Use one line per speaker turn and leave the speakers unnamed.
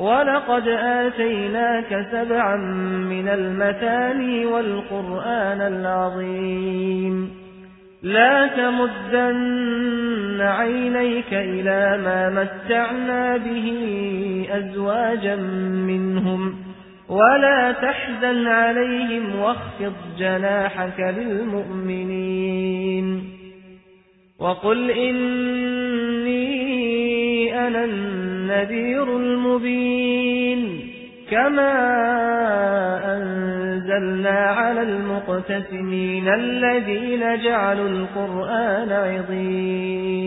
ولقد آتيناك سبعا من المثاني والقرآن العظيم. لا تمدن عينيك إلى ما متعنا به أزواجا منهم ولا تحزن عليهم واخفض جناحك للمؤمنين. وقل أنا النذير المبين كما أنزلنا على المقتسمين الذين جعلوا القرآن عظيم.